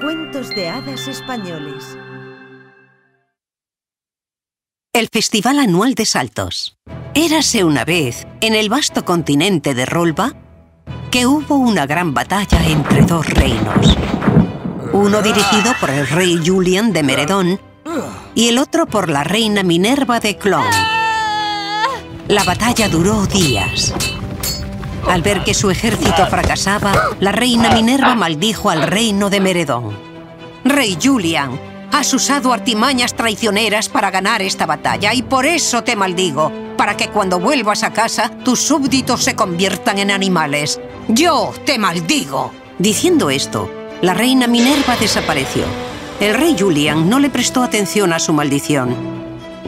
Cuentos de hadas españoles. El Festival Anual de Saltos. Érase una vez, en el vasto continente de Rolba, que hubo una gran batalla entre dos reinos. Uno dirigido por el rey Julian de Meredón y el otro por la reina Minerva de Clon. La batalla duró días. Al ver que su ejército fracasaba, la reina Minerva maldijo al reino de Meredón. Rey Julian, has usado artimañas traicioneras para ganar esta batalla y por eso te maldigo, para que cuando vuelvas a casa tus súbditos se conviertan en animales. Yo te maldigo. Diciendo esto, la reina Minerva desapareció. El rey Julian no le prestó atención a su maldición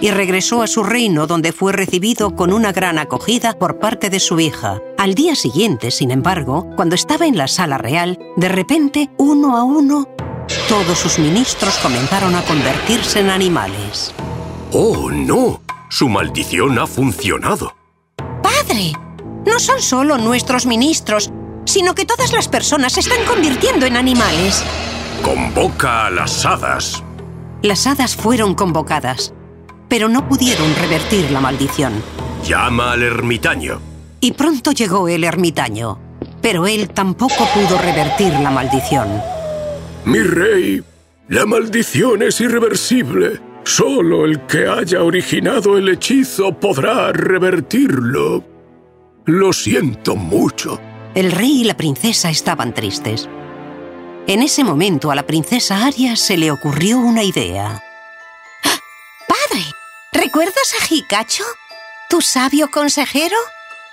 y regresó a su reino donde fue recibido con una gran acogida por parte de su hija. Al día siguiente, sin embargo, cuando estaba en la sala real, de repente, uno a uno, todos sus ministros comenzaron a convertirse en animales. ¡Oh, no! Su maldición ha funcionado. ¡Padre! No son solo nuestros ministros, sino que todas las personas se están convirtiendo en animales. Convoca a las hadas. Las hadas fueron convocadas pero no pudieron revertir la maldición. Llama al ermitaño. Y pronto llegó el ermitaño, pero él tampoco pudo revertir la maldición. Mi rey, la maldición es irreversible. Solo el que haya originado el hechizo podrá revertirlo. Lo siento mucho. El rey y la princesa estaban tristes. En ese momento a la princesa Aria se le ocurrió una idea. ¿Recuerdas a Hikacho? ¿Tu sabio consejero?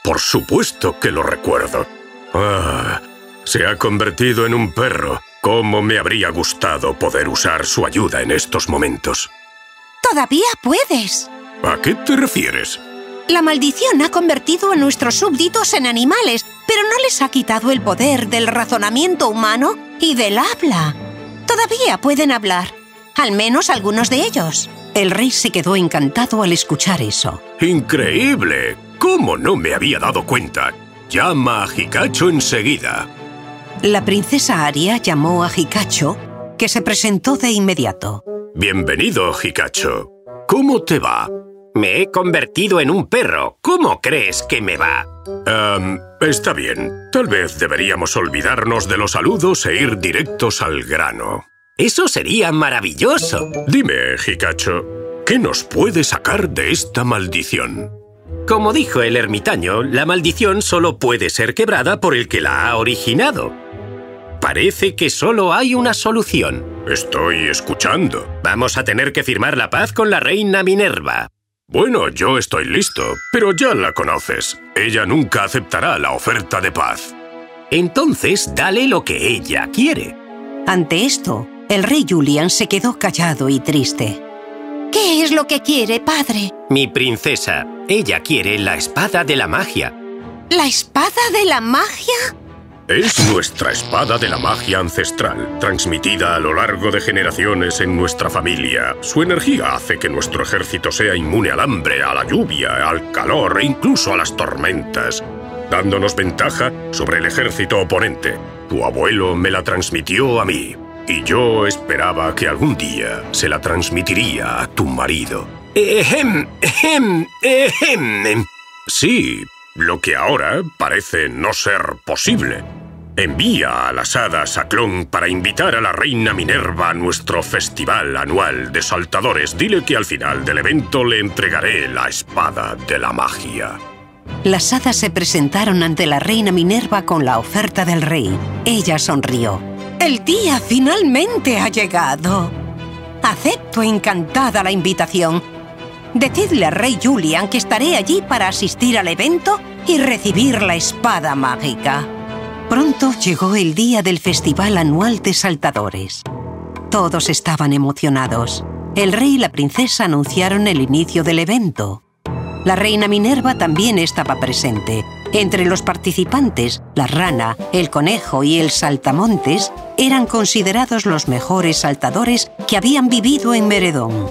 Por supuesto que lo recuerdo. Ah, se ha convertido en un perro. ¿Cómo me habría gustado poder usar su ayuda en estos momentos? ¡Todavía puedes! ¿A qué te refieres? La maldición ha convertido a nuestros súbditos en animales, pero no les ha quitado el poder del razonamiento humano y del habla. Todavía pueden hablar, al menos algunos de ellos. El rey se quedó encantado al escuchar eso. ¡Increíble! ¿Cómo no me había dado cuenta? Llama a Hikacho enseguida. La princesa Aria llamó a Hikacho, que se presentó de inmediato. Bienvenido, Hikacho. ¿Cómo te va? Me he convertido en un perro. ¿Cómo crees que me va? está bien. Tal vez deberíamos olvidarnos de los saludos e ir directos al grano. Eso sería maravilloso. Dime, Hikacho, ¿qué nos puede sacar de esta maldición? Como dijo el ermitaño, la maldición solo puede ser quebrada por el que la ha originado. Parece que solo hay una solución. Estoy escuchando. Vamos a tener que firmar la paz con la reina Minerva. Bueno, yo estoy listo, pero ya la conoces. Ella nunca aceptará la oferta de paz. Entonces, dale lo que ella quiere. Ante esto, el rey Julian se quedó callado y triste. ¿Qué es lo que quiere, padre? Mi princesa, ella quiere la espada de la magia. ¿La espada de la magia? Es nuestra espada de la magia ancestral, transmitida a lo largo de generaciones en nuestra familia. Su energía hace que nuestro ejército sea inmune al hambre, a la lluvia, al calor e incluso a las tormentas, dándonos ventaja sobre el ejército oponente. Tu abuelo me la transmitió a mí. Y yo esperaba que algún día se la transmitiría a tu marido. Ejem, ejem, ejem. Sí, lo que ahora parece no ser posible. Envía a las hadas a Clon para invitar a la reina Minerva a nuestro festival anual de saltadores. Dile que al final del evento le entregaré la espada de la magia. Las hadas se presentaron ante la reina Minerva con la oferta del rey. Ella sonrió. El día finalmente ha llegado. Acepto encantada la invitación. Decidle al rey Julian que estaré allí para asistir al evento y recibir la espada mágica. Pronto llegó el día del Festival Anual de Saltadores. Todos estaban emocionados. El rey y la princesa anunciaron el inicio del evento. La reina Minerva también estaba presente entre los participantes, la rana, el conejo y el saltamontes eran considerados los mejores saltadores que habían vivido en Meredón.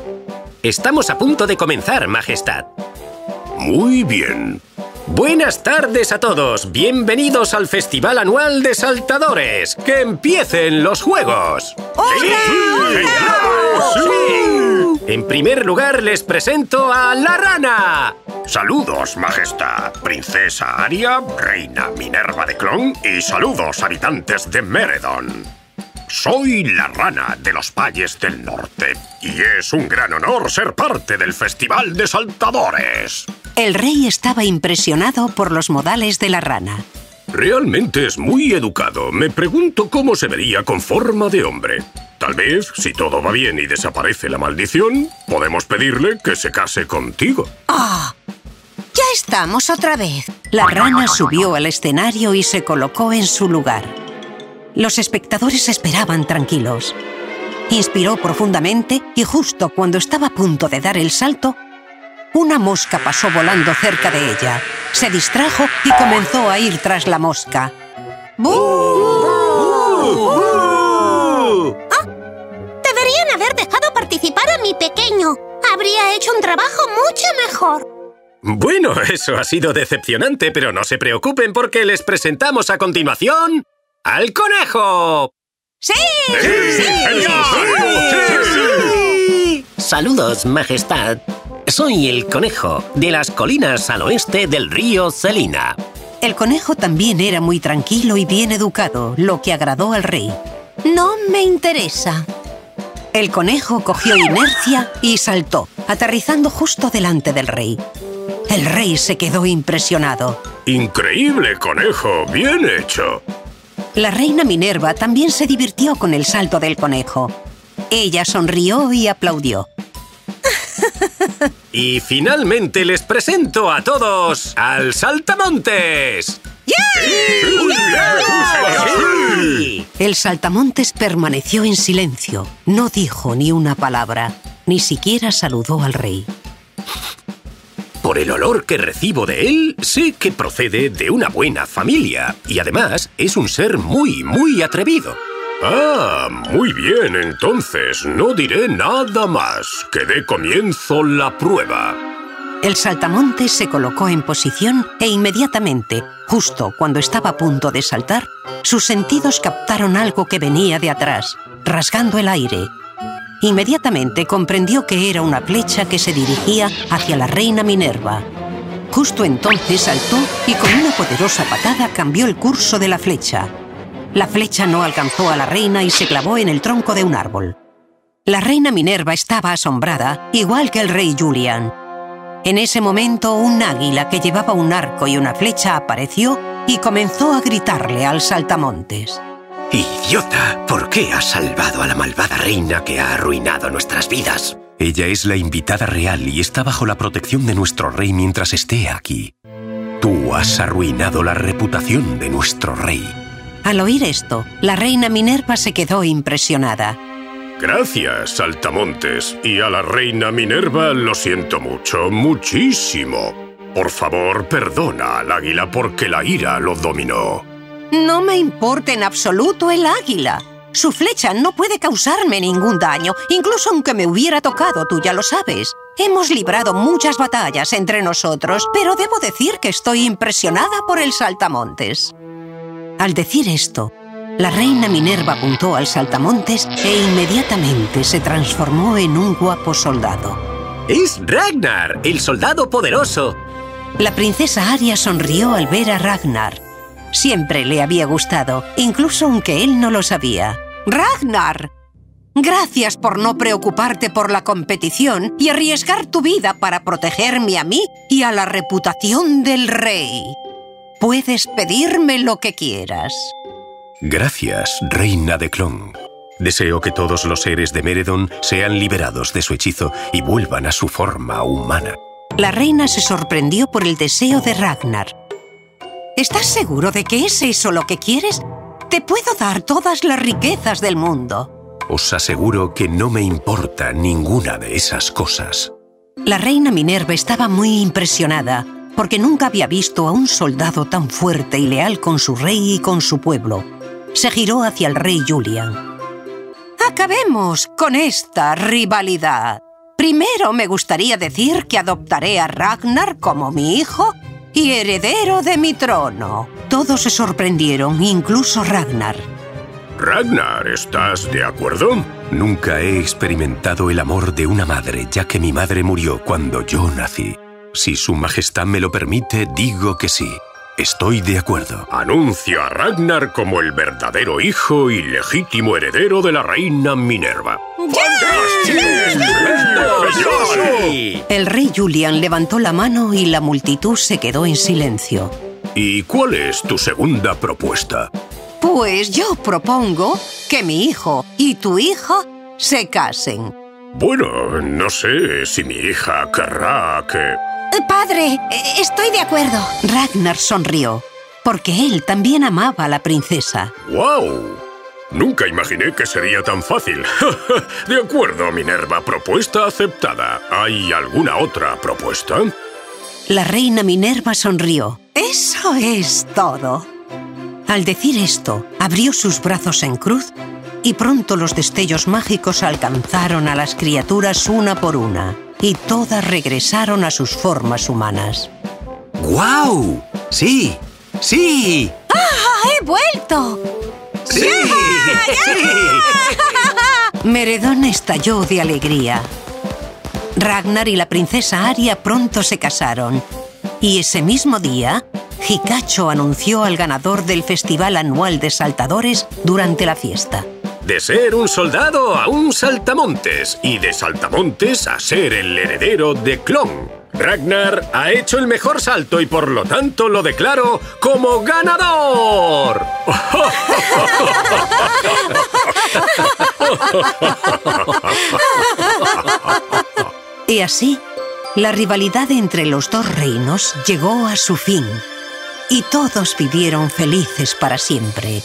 Estamos a punto de comenzar, Majestad. Muy bien. Buenas tardes a todos. Bienvenidos al Festival Anual de Saltadores. ¡Que empiecen los juegos! En primer lugar, les presento a la rana. Saludos, Majestad. Princesa Aria, Reina Minerva de Clon y saludos, habitantes de Meredon. Soy la rana de los valles del norte y es un gran honor ser parte del Festival de Saltadores. El rey estaba impresionado por los modales de la rana. Realmente es muy educado. Me pregunto cómo se vería con forma de hombre. Tal vez, si todo va bien y desaparece la maldición, podemos pedirle que se case contigo. ¡Ah! ¡Ya estamos otra vez! La rana subió al escenario y se colocó en su lugar. Los espectadores esperaban tranquilos. Inspiró profundamente y justo cuando estaba a punto de dar el salto, una mosca pasó volando cerca de ella. Se distrajo y comenzó a ir tras la mosca. Deberían haber dejado participar a mi pequeño. Habría hecho un trabajo mucho mejor. Bueno, eso ha sido decepcionante, pero no se preocupen porque les presentamos a continuación al conejo. ¡Sí! Saludos, Majestad. Soy el conejo de las colinas al oeste del río Celina. El conejo también era muy tranquilo y bien educado, lo que agradó al rey. No me interesa. El conejo cogió inercia y saltó, aterrizando justo delante del rey. El rey se quedó impresionado. Increíble, conejo. Bien hecho. La reina Minerva también se divirtió con el salto del conejo. Ella sonrió y aplaudió. Y finalmente les presento a todos al Saltamontes. El saltamontes permaneció en silencio. No dijo ni una palabra. Ni siquiera saludó al rey. Por el olor que recibo de él, sé que procede de una buena familia y además es un ser muy, muy atrevido. Ah, muy bien, entonces no diré nada más. Que dé comienzo la prueba. El saltamontes se colocó en posición e inmediatamente, justo cuando estaba a punto de saltar, sus sentidos captaron algo que venía de atrás, rasgando el aire. Inmediatamente comprendió que era una flecha que se dirigía hacia la reina Minerva. Justo entonces saltó y con una poderosa patada cambió el curso de la flecha. La flecha no alcanzó a la reina y se clavó en el tronco de un árbol. La reina Minerva estaba asombrada, igual que el rey Julian. En ese momento, un águila que llevaba un arco y una flecha apareció y comenzó a gritarle al saltamontes. ¡Idiota! ¿Por qué has salvado a la malvada reina que ha arruinado nuestras vidas? Ella es la invitada real y está bajo la protección de nuestro rey mientras esté aquí. Tú has arruinado la reputación de nuestro rey. Al oír esto, la reina Minerva se quedó impresionada. Gracias, Saltamontes. Y a la reina Minerva lo siento mucho, muchísimo. Por favor, perdona al águila porque la ira lo dominó. No me importa en absoluto el águila. Su flecha no puede causarme ningún daño, incluso aunque me hubiera tocado, tú ya lo sabes. Hemos librado muchas batallas entre nosotros, pero debo decir que estoy impresionada por el saltamontes. Al decir esto, la reina Minerva apuntó al saltamontes e inmediatamente se transformó en un guapo soldado. ¡Es Ragnar, el soldado poderoso! La princesa Aria sonrió al ver a Ragnar. Siempre le había gustado, incluso aunque él no lo sabía. ¡Ragnar! Gracias por no preocuparte por la competición y arriesgar tu vida para protegerme a mí y a la reputación del rey. Puedes pedirme lo que quieras. Gracias, reina de Clon. Deseo que todos los seres de Meredon sean liberados de su hechizo y vuelvan a su forma humana. La reina se sorprendió por el deseo de Ragnar. ¿Estás seguro de que es eso lo que quieres? Te puedo dar todas las riquezas del mundo. Os aseguro que no me importa ninguna de esas cosas. La reina Minerva estaba muy impresionada porque nunca había visto a un soldado tan fuerte y leal con su rey y con su pueblo. Se giró hacia el rey Julian. Acabemos con esta rivalidad. Primero me gustaría decir que adoptaré a Ragnar como mi hijo y heredero de mi trono. Todos se sorprendieron, incluso Ragnar. Ragnar, ¿estás de acuerdo? Nunca he experimentado el amor de una madre, ya que mi madre murió cuando yo nací. Si su majestad me lo permite, digo que sí. Estoy de acuerdo. Anuncio a Ragnar como el verdadero hijo y legítimo heredero de la reina Minerva. El rey Julian levantó la mano y la multitud se quedó en silencio. ¿Y cuál es tu segunda propuesta? Pues yo propongo que mi hijo y tu hijo se casen. Bueno, no sé si mi hija querrá que... Padre, eh, estoy de acuerdo. Ragnar sonrió, porque él también amaba a la princesa. ¡Wow! Nunca imaginé que sería tan fácil. de acuerdo, Minerva, propuesta aceptada. ¿Hay alguna otra propuesta? La reina Minerva sonrió. Eso es todo. Al decir esto, abrió sus brazos en cruz y pronto los destellos mágicos alcanzaron a las criaturas una por una y todas regresaron a sus formas humanas. ¡Guau! ¡Sí! ¡Sí! ¡Ah! ¡He vuelto! ¡Sí! Meredón estalló de alegría. Ragnar y la princesa Aria pronto se casaron y ese mismo día Hikacho anunció al ganador del festival anual de saltadores durante la fiesta. De ser un soldado a un saltamontes y de saltamontes a ser el heredero de Clon. Ragnar ha hecho el mejor salto y por lo tanto lo declaro como ganador. y así, la rivalidad entre los dos reinos llegó a su fin y todos vivieron felices para siempre.